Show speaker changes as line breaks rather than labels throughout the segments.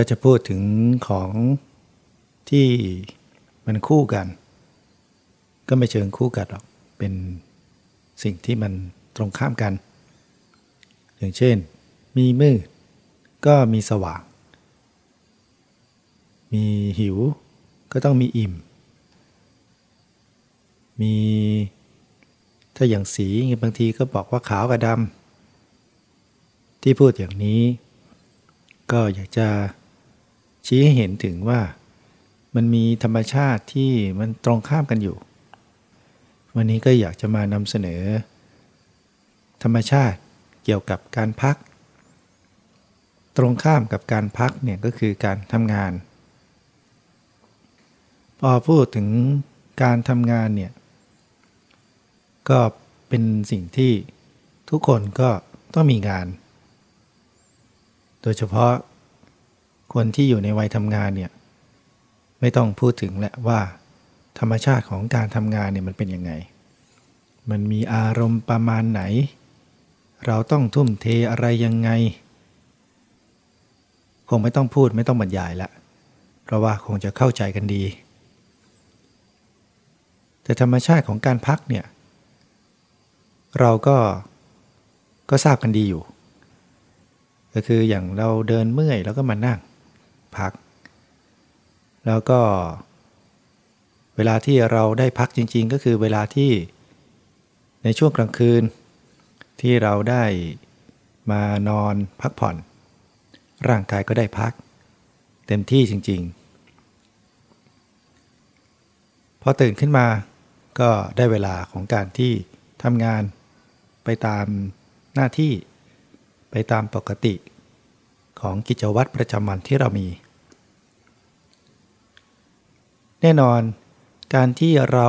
ถ้าจะพูดถึงของที่มันคู่กัน ก็ไม่เชิงคู่กันหรอก เป็นสิ่งที่มันตรงข้ามกัน อย่างเช่น มีมืด ก็มีสว่าง มีหิว ก็ต้องมีอิ่ม มีถ้าอย่างสีบางทีก็บอกว่าขาวกับดำที่พูดอย่างนี้ ก็อยากจะ ชี้ให้เห็นถึงว่ามันมีธรรมชาติที่มันตรงข้ามกันอยู่ วันนี้ก็อยากจะมานำเสนอ ธรรมชาติเกี่ยวกับการพัก ตรงข้ามกับการพักเนี่ยก็คือการทำงาน พอพูดถึงการทำงานเนี่ยก็เป็นสิ่งที่ทุกคนก็ต้องมีงาน โดยเฉพาะ คนที่อยู่ในวัยทำงานเนี่ยไม่ต้องพูดถึงแหละว่า ธรรมชาติของการทำงานเนี่ยมันเป็นยังไง มันมีอารมณ์ประมาณไหน เราต้องทุ่มเทอะไรยังไง คงไม่ต้องพูดไม่ต้องบรรยายละ เพราะว่าคงจะเข้าใจกันดี แต่ธรรมชาติของการพักเนี่ยเราก็ก็ทราบกันดีอยู่ ก็คืออย่างเราเดินเมื่อยแล้วก็มานั่ง พัก แล้วก็ เวลาที่เราได้พักจริง ๆ ก็คือเวลาที่ในช่วงกลางคืน ที่เราได้มานอนพักผ่อน ร่างกายก็ได้พัก เต็มที่จริง ๆ พอตื่นขึ้นมาก็ได้เวลาของการที่ทำงานไปตามหน้าที่ ไปตามปกติ ของกิจวัตรประจำวันที่เรามี แน่นอน การที่เรา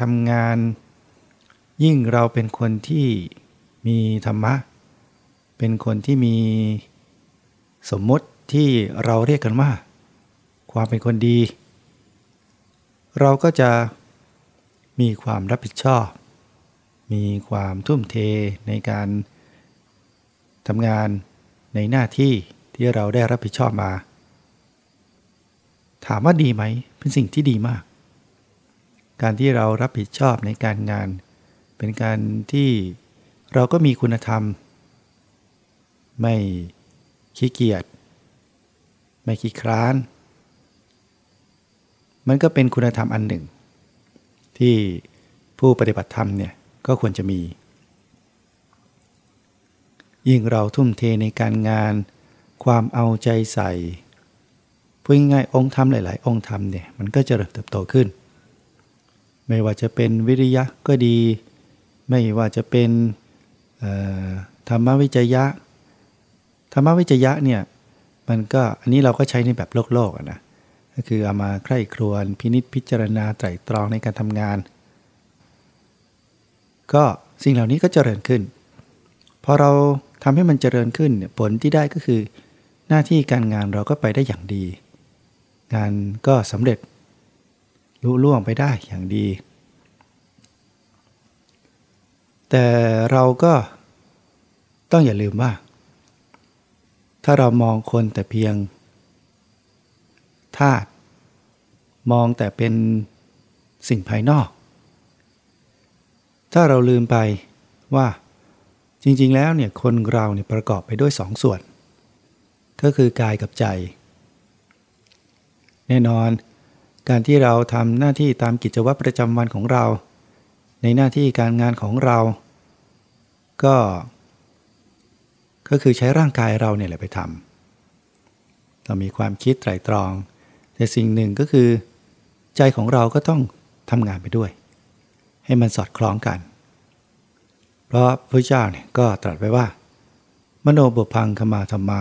ทำงาน ยิ่งเราเป็นคนที่มีธรรมะ เป็นคนที่มีสมมติที่เราเรียกกันว่า ความเป็นคนดี เราก็จะมีความรับผิดชอบ มีความทุ่มเทในการทำงานในหน้าที่ ที่เราได้รับผิดชอบมา ถามว่าดีไหม เป็นสิ่งที่ดีมาก การที่เรารับผิดชอบในการงาน เป็นการที่เราก็มีคุณธรรม ไม่ขี้เกียจไม่ขี้คร้าน มันก็เป็นคุณธรรมอันหนึ่ง ที่ผู้ปฏิบัติธรรมเนี่ยก็ควรจะมี ยิ่งเราทุ่มเทในการงาน ความเอาใจใส่พูดง่ายองค์ธรรมหลาย ๆ องค์ธรรมเนี่ยมันก็จะเติบโตขึ้น ไม่ว่าจะเป็นวิริยะก็ดี ไม่ว่าจะเป็นธรรมวิจยะ ธรรมวิจยะเนี่ยมันก็อันนี้เราก็ใช้ในแบบโลกโลกนะก็คือเอามาใคร่ครวญพินิษพิจารณาไตรตรองในการทำงาน ก็สิ่งเหล่านี้ก็เจริญขึ้นพอเราทำให้มันเจริญขึ้นผลที่ได้ก็คือ หน้าที่การงานเราก็ไปได้อย่างดี งานก็สำเร็จลุล่วงไปได้อย่างดี แต่เราก็ต้องอย่าลืมว่า ถ้าเรามองคนแต่เพียงธาตุมองแต่เป็นสิ่งภายนอก ถ้าเราลืมไปว่าจริงๆแล้วเนี่ยคนเราเนี่ยประกอบไปด้วยสองส่วน ก็คือกายกับใจ แน่นอน การที่เราทำหน้าที่ตามกิจวัตรประจำวันของเรา ในหน้าที่การงานของเรา ก็ ก็คือใช้ร่างกายเราเนี่ยแหละไปทำเรามีความคิดไตรตรอง แต่สิ่งหนึ่งก็คือ ใจของเราก็ต้องทำงานไปด้วย ให้มันสอดคล้องกัน เพราะพระเจ้าเนี่ยก็ตรัสไว้ว่า มโนบุพังคมาธรรมา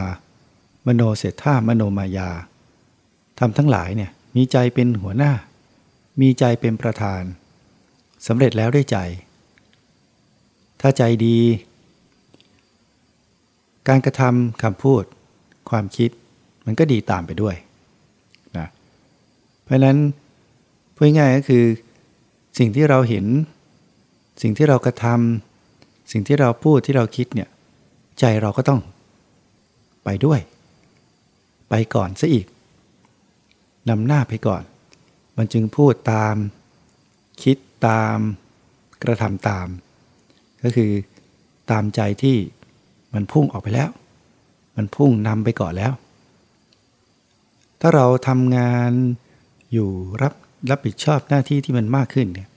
มโนเศรษฐามโนมายาทำทั้งหลายเนี่ยมีใจเป็นหัวหน้า มีใจเป็นประธานสำเร็จแล้วได้ใจ ถ้าใจดี การกระทำคำพูด ความคิดมันก็ดีตามไปด้วยนะเพราะนั้นพูดง่ายก็คือ สิ่งที่เราเห็น สิ่งที่เรากระทำสิ่งที่เราพูดที่เราคิดเนี่ยใจเราก็ต้องไปด้วย ไปก่อนซะอีกนำหน้าไปก่อน มันจึงพูดตาม คิดตาม กระทำตาม ก็คือตามใจที่มันพุ่งออกไปแล้ว มันพุ่งนำไปก่อนแล้ว ถ้าเราทำงานอยู่รับรับผิดชอบหน้าที่ที่มันมากขึ้นเนี่ย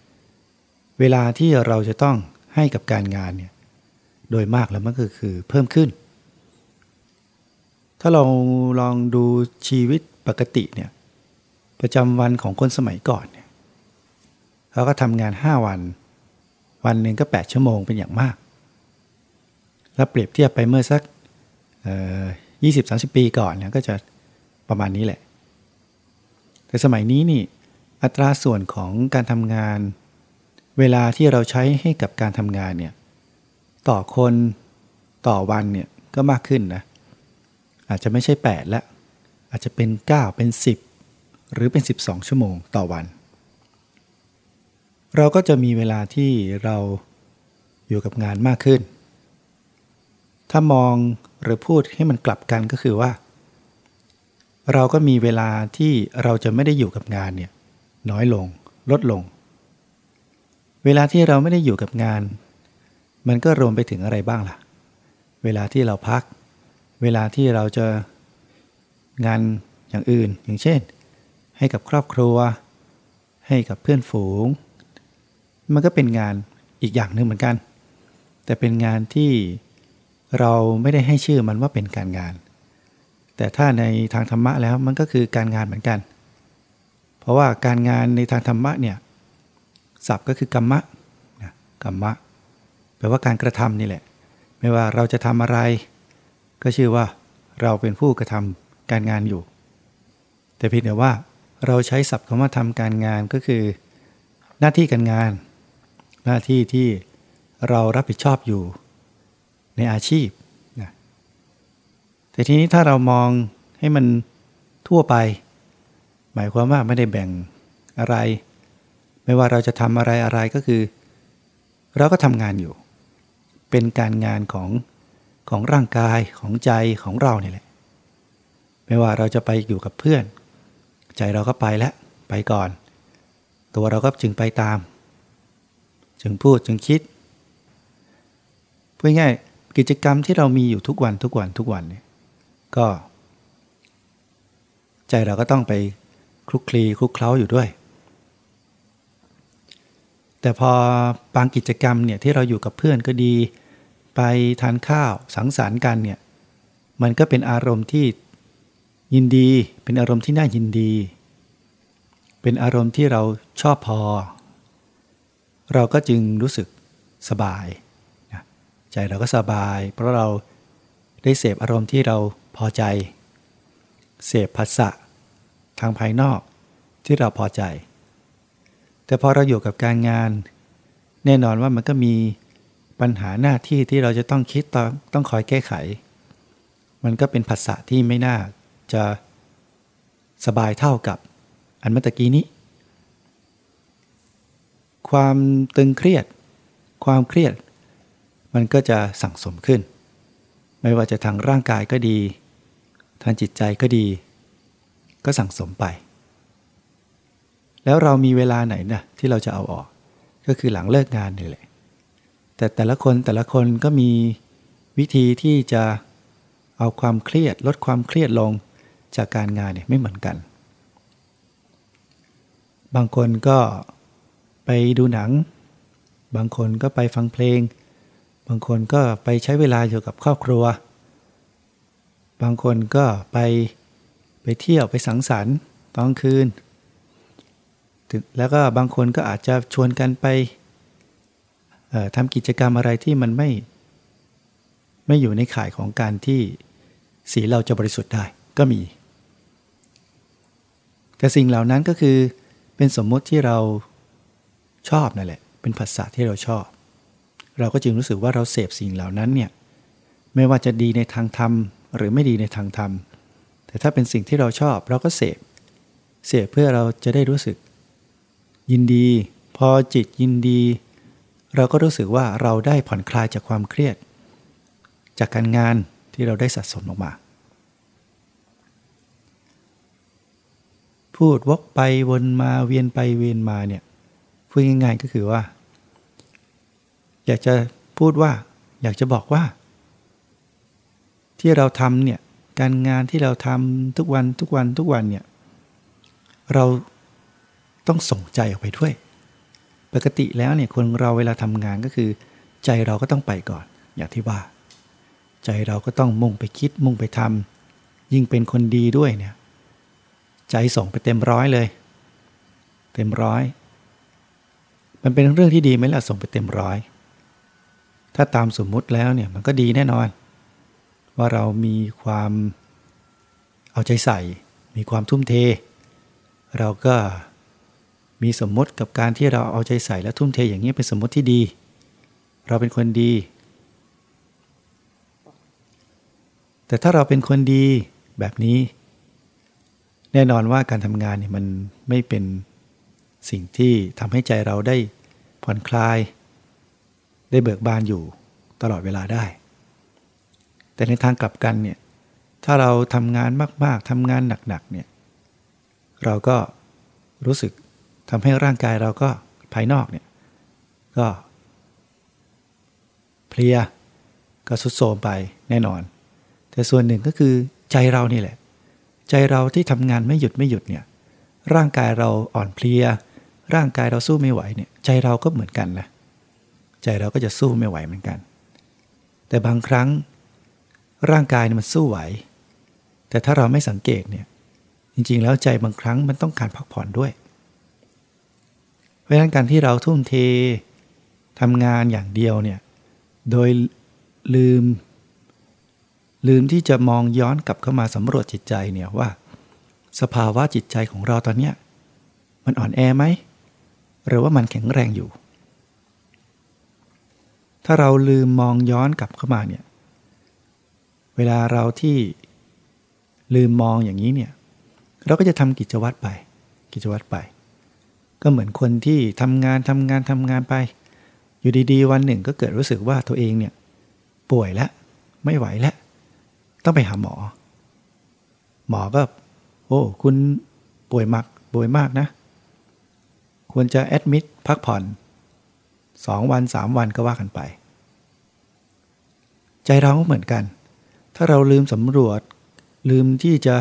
เวลาที่เราจะต้องให้กับการงานเนี่ยโดยมากแล้วมันก็คือเพิ่มขึ้น ถ้าเราลองดูชีวิตปกติเนี่ยประจำวันของคนสมัยก่อนเนี่ยเขาก็ทำงาน 5 วัน วันหนึ่งก็ 8 ชั่วโมงเป็นอย่างมาก แล้วเปรียบเทียบไปเมื่อสักยี่สิบสาสิบปีก่อนเนี่ยก็จะประมาณนี้แหละ แต่สมัยนี้นี่อัตราส่วนของการทำงาน เวลาที่เราใช้ให้กับการทำงานเนี่ยต่อคนต่อวันเนี่ยก็มากขึ้นนะ อาจจะไม่ใช่ 8 แล้ว อาจจะเป็น 9 เป็น 10 หรือเป็น 12 ชั่วโมงต่อวัน เราก็จะมีเวลาที่เราอยู่กับงานมากขึ้น ถ้ามองหรือพูดให้มันกลับกันก็คือว่า เราก็มีเวลาที่เราจะไม่ได้อยู่กับงานเนี่ยน้อยลงลดลง เวลาที่เราไม่ได้อยู่กับงาน มันก็รวมไปถึงอะไรบ้างล่ะ เวลาที่เราพักเเวลาที่เราจะงานอย่างอื่น อย่างเช่น ให้กับครอบครัว ให้กับเพื่อนฝูง มันก็เป็นงานอีกอย่างหนึ่งเหมือนกัน แต่เป็นงานที่เราไม่ได้ให้ชื่อมันว่าเป็นการงาน แต่ถ้าในทางธรรมะแล้วมันก็คือการงานเหมือนกัน เพราะว่าการงานในทางธรรมะเนี่ยศัพท์ก็คือกรรมะกรรมะแปลว่าการกระทำนี่แหละ ไม่ว่าเราจะทำอะไร ก็ชื่อว่าเราเป็นผู้กระทำการงานอยู่ แต่เพียงแต่ว่าเราใช้ศัพท์คำว่าทำการงานก็คือ หน้าที่การงาน หน้าที่ที่เรารับผิดชอบอยู่ในอาชีพนะแต่ทีนี้ถ้าเรามองให้มันทั่วไป หมายความว่าไม่ได้แบ่งอะไร ไม่ว่าเราจะทำอะไรอะไรก็คือ เราก็ทำงานอยู่ เป็นการงานของ ของร่างกายของใจของเราเนี่ยแหละ ไม่ว่าเราจะไปอยู่กับเพื่อน ใจเราก็ไปแล้วไปก่อน ตัวเราก็จึงไปตาม จึงพูดจึงคิดพูดง่ายกิจกรรมที่เรามีอยู่ทุกวันทุกวันทุกวันเนี่ยก็ ใจเราก็ต้องไปคลุกคลีคลุกเคล้าอยู่ด้วย แต่พอบางกิจกรรมเนี่ยที่เราอยู่กับเพื่อนก็ดี ไปทานข้าวสังสรรค์กันเนี่ยมันก็เป็นอารมณ์ที่ยินดี เป็นอารมณ์ที่น่ายินดี เป็นอารมณ์ที่เราชอบพอ เราก็จึงรู้สึกสบายใจเราก็สบาย เพราะเราได้เสพอารมณ์ที่เราพอใจ เสพภาษะทางภายนอกที่เราพอใจ แต่พอเราอยู่กับการงาน แน่นอนว่ามันก็มี ปัญหาหน้าที่ที่เราจะต้องคิดต้องต้องคอยแก้ไข มันก็เป็นภาษะที่ไม่น่าจะสบายเท่ากับอันเมื่อกี้นี้ ความตึงเครียด ความเครียด มันก็จะสั่งสมขึ้น ไม่ว่าจะทางร่างกายก็ดี ทางจิตใจก็ดี ก็สั่งสมไป แล้วเรามีเวลาไหนนะที่เราจะเอาออก ก็คือหลังเลิกงานนี่แหละ แต่แต่ละคนแต่ละคนก็มีวิธีที่จะเอาความเครียดลดความเครียดลงจากการงานเนี่ยไม่เหมือนกัน บางคนก็ไปดูหนัง บางคนก็ไปฟังเพลง บางคนก็ไปใช้เวลาอยู่กับครอบครัว บางคนก็ไปไปเที่ยวไปสังสรรค์ตอนคืน แล้วก็บางคนก็อาจจะชวนกันไป ทำกิจกรรมอะไรที่มันไม่ไม่อยู่ในข่ายของการที่สีเราจะบริสุทธิ์ได้ก็มี แต่สิ่งเหล่านั้นก็คือเป็นสมมติที่เราชอบนั่นแหละ เป็นภาษาที่เราชอบ เราก็จึงรู้สึกว่าเราเสพสิ่งเหล่านั้นเนี่ยไม่ว่าจะดีในทางธรรม หรือไม่ดีในทางธรรม แต่ถ้าเป็นสิ่งที่เราชอบเราก็เสพ เสพเพื่อเราจะได้รู้สึก ยินดี พอจิตยินดี เราก็รู้สึกว่าเราได้ผ่อนคลายจากความเครียด จากการงานที่เราได้สะสมออกมา พูดวกไปวนมาเวียนไปเวียนมาเนี่ยพูดง่ายๆก็คือว่า อยากจะพูดว่า อยากจะบอกว่า ที่เราทำเนี่ยการงานที่เราทำทุกวันทุกวันทุกวันเนี่ยเราต้องส่งใจออกไปด้วย ปกติแล้วเนี่ยคนเราเวลาทำงานก็คือ ใจเราก็ต้องไปก่อน อย่างที่ว่า ใจเราก็ต้องมุ่งไปคิดมุ่งไปทำยิ่งเป็นคนดีด้วยเนี่ยใจส่งไปเต็มร้อยเลย เต็มร้อย มันเป็นเรื่องที่ดีไหมล่ะส่งไปเต็มร้อย ถ้าตามสมมุติแล้วเนี่ยมันก็ดีแน่นอน ว่าเรามีความเอาใจใส่ มีความทุ่มเท เราก็ มีสมมติกับการที่เราเอาใจใส่และทุ่มเทอย่างนี้เป็นสมมติที่ดี เราเป็นคนดี แต่ถ้าเราเป็นคนดีแบบนี้ แน่นอนว่าการทำงานเนี่ยมันไม่เป็นสิ่งที่ทำให้ใจเราได้ผ่อนคลาย ได้เบิกบานอยู่ตลอดเวลาได้ แต่ในทางกลับกันเนี่ยถ้าเราทำงานมากๆทำงานหนักๆเนี่ยเราก็รู้สึก ทำให้ร่างกายเราก็ภายนอกเนี่ยก็เพลียก็สุดโทมไปแน่นอน แต่ส่วนหนึ่งก็คือใจเรานี่แหละ ใจเราที่ทำงานไม่หยุดไม่หยุดเนี่ยร่างกายเราอ่อนเพลีย ร่างกายเราสู้ไม่ไหวเนี่ยใจเราก็เหมือนกันนะใจเราก็จะสู้ไม่ไหวเหมือนกัน แต่บางครั้งร่างกายมันสู้ไหว แต่ถ้าเราไม่สังเกตเนี่ยจริงๆแล้วใจบางครั้งมันต้องการพักผ่อนด้วย ราะฉะนั้นการที่เราทุ่มเททำงานอย่างเดียวเนี่ยโดยลืม ลืมที่จะมองย้อนกลับเข้ามาสำรวจจิตใจเนี่ยว่า สภาวะจิตใจของเราตอนเนี้ยมันอ่อนแอไหมหรือว่ามันแข็งแรงอยู่ ถ้าเราลืมมองย้อนกลับเข้ามาเนี่ยเวลาเราที่ลืมมองอย่างนี้เนี่ยเราก็จะทำกิจวัตรไป กิจวัตรไป ก็เหมือนคนที่ทำงานทำงานทำงานไป อยู่ดีๆ วันหนึ่งก็เกิดรู้สึกว่าตัวเองเนี่ยป่วยแล้วไม่ไหวแล้ว ต้องไปหาหมอ หมอก็โอ้คุณป่วยมากป่วยมากนะ ควรจะแอดมิดพักผ่อนสองวันสามวันก็ว่ากันไป ใจเราก็เหมือนกัน ถ้าเราลืมสำรวจ ลืมที่จะ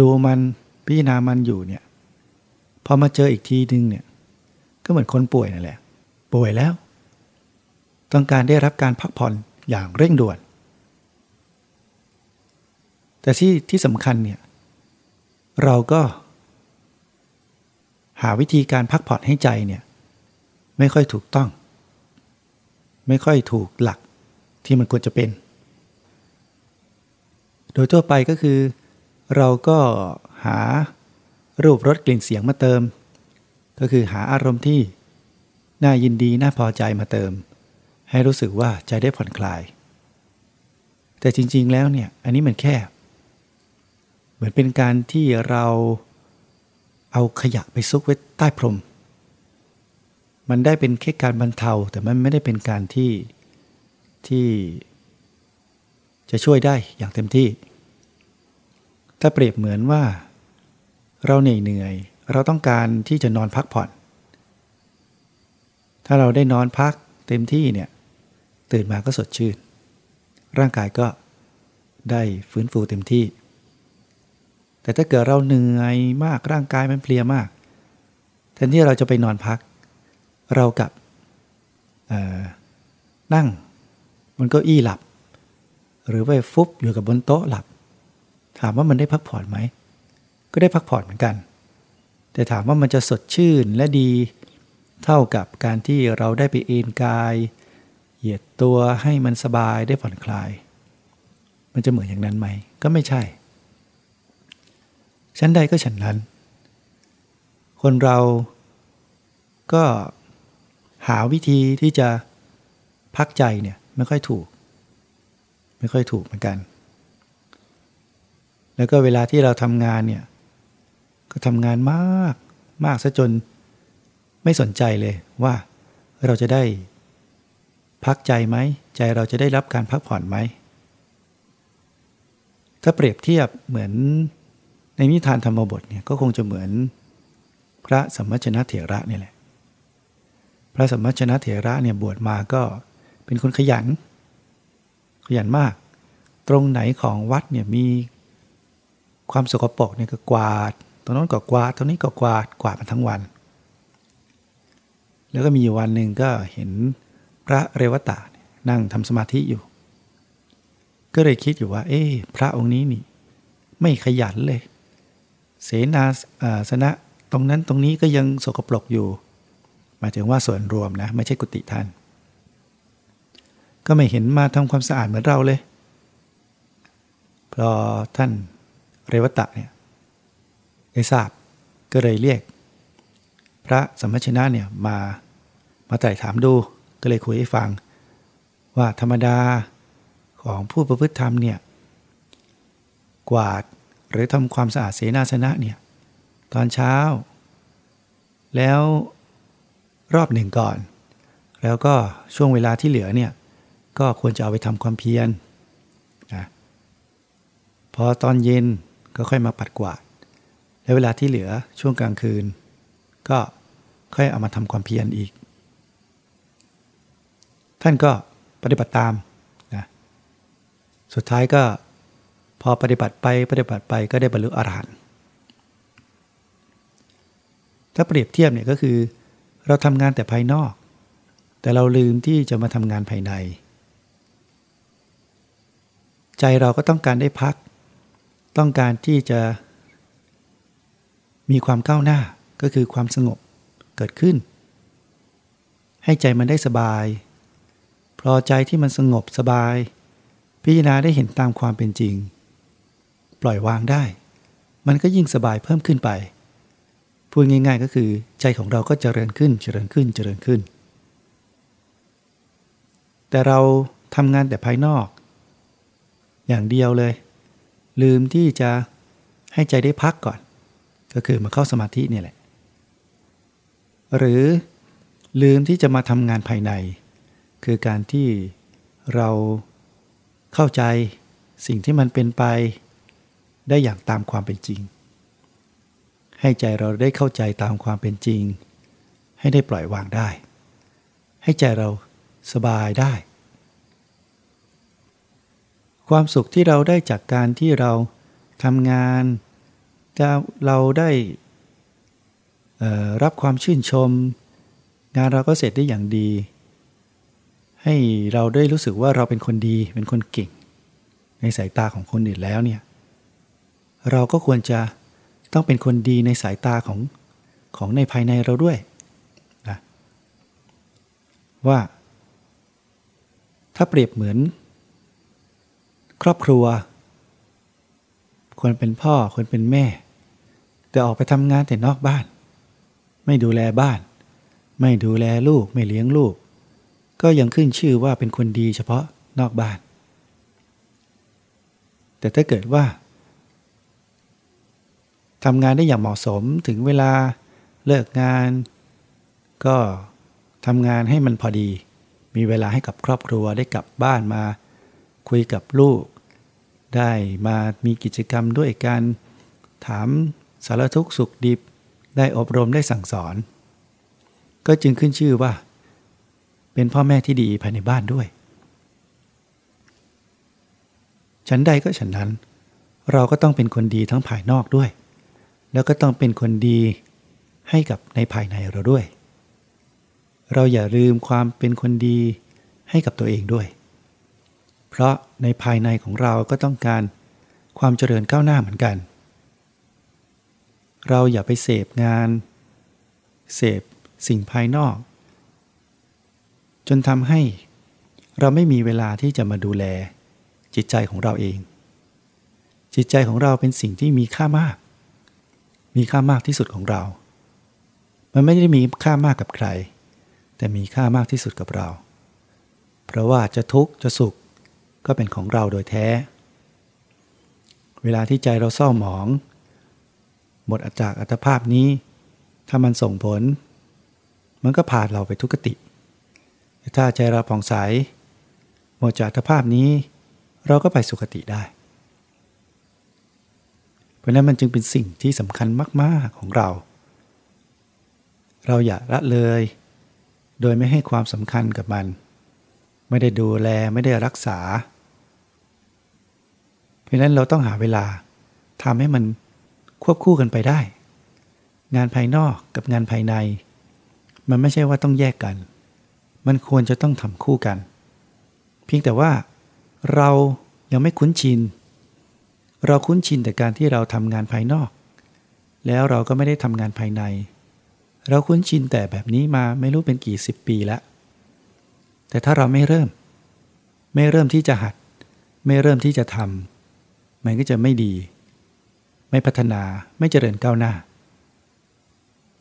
ดูมันพิจารณามันอยู่เนี่ย พอมาเจออีกทีนึงเนี่ยก็เหมือนคนป่วยนั่นแหละ ป่วยแล้ว ต้องการได้รับการพักผ่อนอย่างเร่งด่วน แต่ที่ที่สำคัญเนี่ยเราก็ หาวิธีการพักผ่อนให้ใจเนี่ยไม่ค่อยถูกต้อง ไม่ค่อยถูกหลักที่มันควรจะเป็น โดยทั่วไปก็คือ เราก็หา รูปรสกลิ่นเสียงมาเติม ก็คือหาอารมณ์ที่ น่ายินดีน่าพอใจมาเติม ให้รู้สึกว่าใจได้ผ่อนคลาย แต่จริง ๆ แล้วเนี่ยอันนี้มันแค่ เหมือนเป็นการที่เราเอาขยะไปซุกไว้ใต้พรม มันได้เป็นแค่การบรรเทาแต่มันไม่ได้เป็นการที่ที่จะช่วยได้อย่างเต็มที่ ถ้าเปรียบเหมือนว่า เราเหนื่อยเหนื่อย เราต้องการที่จะนอนพักผ่อน ถ้าเราได้นอนพักเต็มที่เนี่ยตื่นมาก็สดชื่น ร่างกายก็ได้ฟื้นฟูเต็มที่ แต่ถ้าเกิดเราเหนื่อยมากร่างกายมันเพลียมากแทนที่เราจะไปนอนพัก เรากับนั่งบนเก้าอี้หลับ หรือไปฟุบอยู่กับบนโต๊ะหลับ ถามว่ามันได้พักผ่อนไหม ก็ได้พักผ่อนเหมือนกัน แต่ถามว่ามันจะสดชื่นและดี เท่ากับการที่เราได้ไปเอนกาย เหยียดตัวให้มันสบายได้ผ่อนคลาย มันจะเหมือนอย่างนั้นไหม ก็ไม่ใช่ ชั้นใดก็ฉันนั้น คนเราก็หาวิธีที่จะพักใจเนี่ยไม่ค่อยถูก ไม่ค่อยถูกเหมือนกัน แล้วก็เวลาที่เราทำงานเนี่ย ก็ทำงานมากมากซะจนไม่สนใจเลยว่าเราจะได้พักใจไหม ใจเราจะได้รับการพักผ่อนไหม ถ้าเปรียบเทียบเหมือนในนิทานธรรมบทเนี่ยก็คงจะเหมือนพระสมมชนะเถระนี่แหละ พระสมมชนะเถระเนี่ยบวชมาก็เป็นคนขยัน ขยันมาก ตรงไหนของวัดเนี่ยมีความสกปรกเนี่ยก็กวาด ตรงนั้นก็กวาดตรงนี้ก็กวาดกวาดมาทั้งวัน แล้วก็มีวันหนึ่งก็เห็นพระเรวตะนั่งทำสมาธิอยู่ ก็เลยคิดอยู่ว่า เอ๊พระองค์นี้นี่ ไม่ขยันเลย เสนาสนะตรงนั้นตรงนี้ก็ยังสกปรกอยู่หมายถึงว่าส่วนรวมนะไม่ใช่กุฏิท่าน ก็ไม่เห็นมาทำความสะอาดเหมือนเราเลย พอท่านเรวตะเนี่ย ได้ทราบก็เลยเรียก พระสมมชนะเนี่ยมามาไต่ถามดูก็เลยคุยให้ฟัง ว่าธรรมดาของผู้ประพฤติธรรมเนี่ยกวาดหรือทำความสะอาดเสนาสนะเนี่ยตอนเช้า แล้วรอบหนึ่งก่อน แล้วก็ช่วงเวลาที่เหลือเนี่ยก็ควรจะเอาไปทำความเพียรนะพอตอนเย็นก็ค่อยมาปัดกวาด แล้วเวลาที่เหลือช่วงกลางคืน ก็ค่อยเอามาทำความเพียรอีก ท่านก็ปฏิบัติตามนะสุดท้ายก็พอปฏิบัติไปปฏิบัติไปก็ได้บรรลุอรหันต์ถ้าเปรียบเทียบเนี่ยก็คือ เราทำงานแต่ภายนอก แต่เราลืมที่จะมาทำงานภายใน ใจเราก็ต้องการได้พัก ต้องการที่จะ มีความก้าวหน้าก็คือความสงบเกิดขึ้น ให้ใจมันได้สบาย พอใจที่มันสงบสบาย พิจารณาได้เห็นตามความเป็นจริง ปล่อยวางได้ มันก็ยิ่งสบายเพิ่มขึ้นไป พูดง่ายๆก็คือ ใจของเราก็เจริญขึ้นเจริญขึ้นเจริญขึ้น แต่เราทำงานแต่ภายนอก อย่างเดียวเลย ลืมที่จะให้ใจได้พักก่อน ก็คือมาเข้าสมาธินี่แหละ หรือลืมที่จะมาทำงานภายใน คือการที่เราเข้าใจสิ่งที่มันเป็นไป ได้อย่างตามความเป็นจริง ให้ใจเราได้เข้าใจตามความเป็นจริง ให้ได้ปล่อยวางได้ ให้ใจเราสบายได้ ความสุขที่เราได้จากการที่เราทำงาน เราได้รับความชื่นชม งานเราก็เสร็จได้อย่างดี ให้เราได้รู้สึกว่าเราเป็นคนดีเป็นคนเก่ง ในสายตาของคนอื่นแล้วเนี่ยเราก็ควรจะต้องเป็นคนดีในสายตาของของในภายในเราด้วยนะว่า ถ้าเปรียบเหมือน ครอบครัว ควรเป็นพ่อควรเป็นแม่ แต่ออกไปทำงานแต่นอกบ้าน ไม่ดูแลบ้าน ไม่ดูแลลูกไม่เลี้ยงลูก ก็ยังขึ้นชื่อว่าเป็นคนดีเฉพาะนอกบ้าน แต่ถ้าเกิดว่าทำงานได้อย่างเหมาะสมถึงเวลาเลิกงาน ก็ทำงานให้มันพอดี มีเวลาให้กับครอบครัวได้กลับบ้านมา คุยกับลูก ได้มามีกิจกรรมด้วยกัน ถาม สารทุกสุขดิบได้อบรมได้สั่งสอน ก็จึงขึ้นชื่อว่า เป็นพ่อแม่ที่ดีภายในบ้านด้วย ฉันใดก็ฉันนั้น เราก็ต้องเป็นคนดีทั้งภายนอกด้วย แล้วก็ต้องเป็นคนดีให้กับในภายในเราด้วย เราอย่าลืมความเป็นคนดีให้กับตัวเองด้วย เพราะในภายในของเราก็ต้องการความเจริญก้าวหน้าเหมือนกัน เราอย่าไปเสพงาน เสพสิ่งภายนอก จนทำให้เราไม่มีเวลาที่จะมาดูแล จิตใจของเราเอง จิตใจของเราเป็นสิ่งที่มีค่ามาก มีค่ามากที่สุดของเรา มันไม่ได้มีค่ามากกับใคร แต่มีค่ามากที่สุดกับเรา เพราะว่าจะทุกข์จะสุขก็เป็นของเราโดยแท้ เวลาที่ใจเราเศร้าหมอง หมดอจากอัตภาพนี้ ถ้ามันส่งผล มันก็พาเราไปทุกขติ ถ้าใจเราผ่องใส หมดจากอัตภาพนี้ เราก็ไปสุขติได้ เพราะนั้นมันจึงเป็นสิ่งที่สำคัญมากๆของเรา เราอย่าละเลย โดยไม่ให้ความสำคัญกับมัน ไม่ได้ดูแลไม่ได้รักษา เพราะนั้นเราต้องหาเวลาทำให้มัน ควบคู่กันไปได้ งานภายนอกกับงานภายใน มันไม่ใช่ว่าต้องแยกกัน มันควรจะต้องทำคู่กัน เพียงแต่ว่าเรายังไม่คุ้นชิน เราคุ้นชินแต่การที่เราทำงานภายนอก แล้วเราก็ไม่ได้ทำงานภายใน เราคุ้นชินแต่แบบนี้มาไม่รู้เป็นกี่สิบปีแล้ว แต่ถ้าเราไม่เริ่ม ไม่เริ่มที่จะหัด ไม่เริ่มที่จะทำมันก็จะไม่ดี ไม่พัฒนาไม่เจริญก้าวหน้า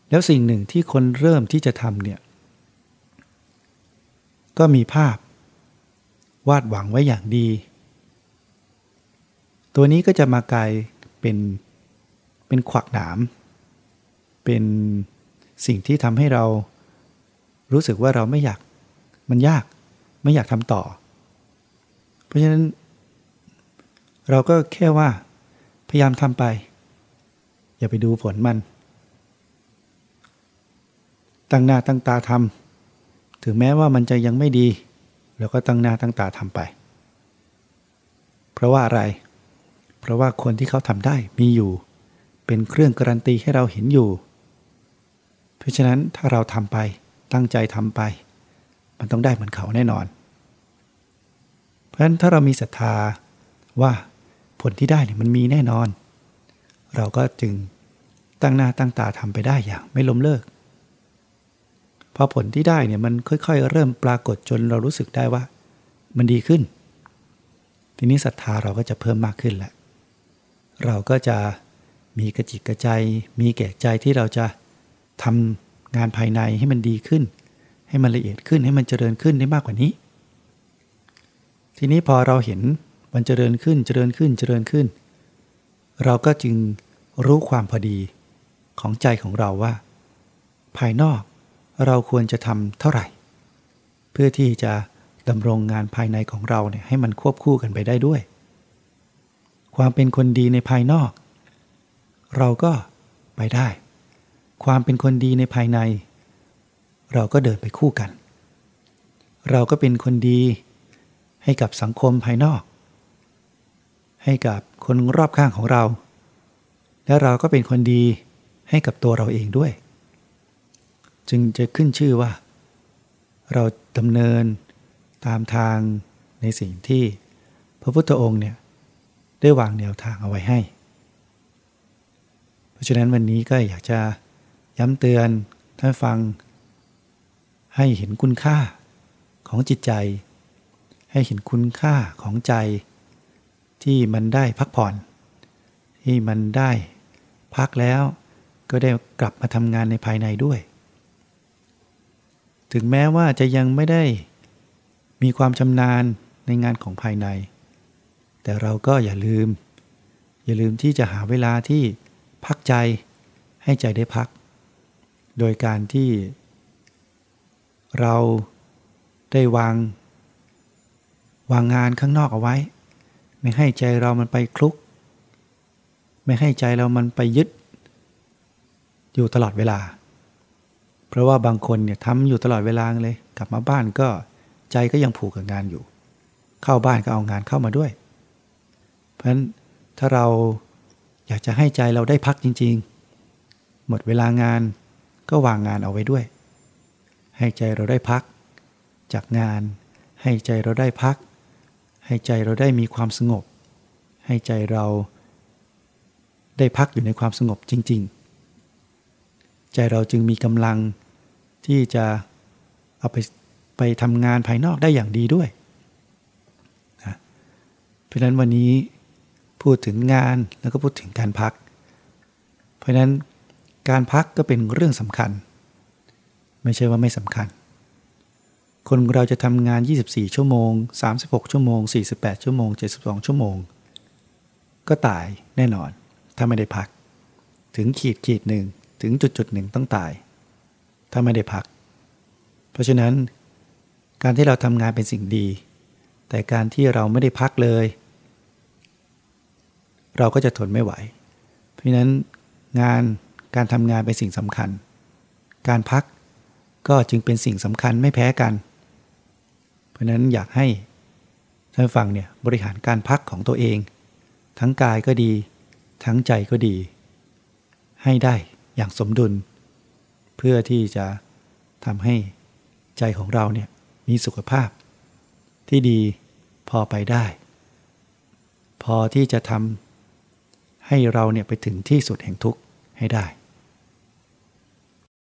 แล้วสิ่งหนึ่งที่คนเริ่มที่จะทำเนี่ยก็มีภาพ วาดหวังไว้อย่างดี ตัวนี้ก็จะมากลายเป็นเป็นขวักหนาม เป็นสิ่งที่ทำให้เรารู้สึกว่าเราไม่อยากมันยากไม่อยากทำต่อ เพราะฉะนั้น เราก็แค่ว่า ยายามทำไป อย่าไปดูผลมัน ตั้งหน้าตั้งตาทำถึงแม้ว่ามันจะยังไม่ดีเราก็ตั้งหน้าตั้งตาทำไป เพราะว่าอะไร เพราะว่าคนที่เขาทำได้มีอยู่ เป็นเครื่องการันตีให้เราเห็นอยู่ เพราะฉะนั้นถ้าเราทำไปตั้งใจทำไป มันต้องได้เหมือนเขาแน่นอน เพราะฉะนั้นถ้าเรามีศรัทธาว่า ลที่ได้เนี่ยมันมีแน่นอน เราก็จึงตั้งหน้าตั้งตาทำไปได้อย่างไม่ล้มเลิก พอผลที่ได้เนี่ยมันค่อย ๆ เริ่มปรากฏจนเรารู้สึกได้ว่า มันดีขึ้น ทีนี้ศรัทธาเราก็จะเพิ่มมากขึ้นแหละ เราก็จะมีกระจิกกระใจ มีแก่ใจที่เราจะทำงานภายในให้มันดีขึ้น ให้มันละเอียดขึ้นให้มันเจริญขึ้นได้มากกว่านี้ ทีนี้พอเราเห็น มันเจริญขึ้นเจริญขึ้นเจริญขึ้น เราก็จึงรู้ความพอดีของใจของเราว่า ภายนอกเราควรจะทำเท่าไหร่ เพื่อที่จะดำรงงานภายในของเราเนี่ยให้มันควบคู่กันไปได้ด้วย ความเป็นคนดีในภายนอก เราก็ไปได้ ความเป็นคนดีในภายใน เราก็เดินไปคู่กัน เราก็เป็นคนดีให้กับสังคมภายนอก ให้กับคนรอบข้างของเรา และเราก็เป็นคนดีให้กับตัวเราเองด้วย จึงจะขึ้นชื่อว่า เราดำเนินตามทางในสิ่งที่พระพุทธองค์เนี่ยได้วางแนวทางเอาไว้ให้ เพราะฉะนั้นวันนี้ก็อยากจะย้ำเตือนท่านฟัง ให้เห็นคุณค่าของจิตใจ ให้เห็นคุณค่าของใจ ที่มันได้พักผ่อน ที่มันได้พักแล้วก็ได้กลับมาทำงานในภายในด้วย ถึงแม้ว่าจะยังไม่ได้มีความชำนาญในงานของภายใน แต่เราก็อย่าลืม อย่าลืมที่จะหาเวลาที่พักใจให้ใจได้พัก โดยการที่ เราได้วาง วางงานข้างนอกเอาไว้ ไม่ให้ใจเรามันไปคลุก ไม่ให้ใจเรามันไปยึด อยู่ตลอดเวลา เพราะว่าบางคนเนี่ยทำอยู่ตลอดเวลาเลย กลับมาบ้านก็ใจก็ยังผูกกับงานอยู่ เข้าบ้านก็เอางานเข้ามาด้วย เพราะฉะนั้นถ้าเราอยากจะให้ใจเราได้พักจริง ๆ หมดเวลางานก็วางงานเอาไว้ด้วย ให้ใจเราได้พัก จากงาน ให้ใจเราได้พัก ให้ใจเราได้มีความสงบ ให้ใจเราได้พักอยู่ในความสงบจริง ๆ ใจเราจึงมีกำลังที่จะเอาไปไปทำงานภายนอกได้อย่างดีด้วยเพราะนั้นวันนี้พูดถึงงานแล้วก็พูดถึงการพัก เพราะนั้นการพักก็เป็นเรื่องสำคัญ ไม่ใช่ว่าไม่สำคัญ คนเราจะทำงาน 24 ชั่วโมง 36 ชั่วโมง 48 ชั่วโมง 72 ชั่วโมง ก็ตายแน่นอน ถ้าไม่ได้พัก ถึงขีดขีดหนึ่งถึงจุดจุดหนึ่งต้องตาย ถ้าไม่ได้พัก เพราะฉะนั้น การที่เราทำงานเป็นสิ่งดี แต่การที่เราไม่ได้พักเลย เราก็จะทนไม่ไหว เพราะฉะนั้นงานการทำงานเป็นสิ่งสำคัญ การพักก็จึงเป็นสิ่งสำคัญไม่แพ้กัน เพราะฉะนั้นอยากให้ท่านฟังเนี่ยบริหารการพักของตัวเอง ทั้งกายก็ดี ทั้งใจก็ดี ให้ได้อย่างสมดุล เพื่อที่จะทำให้ใจของเราเนี่ยมีสุขภาพ ที่ดีพอไปได้ พอที่จะทำให้เราเนี่ยไปถึงที่สุดแห่งทุกข์ให้ได้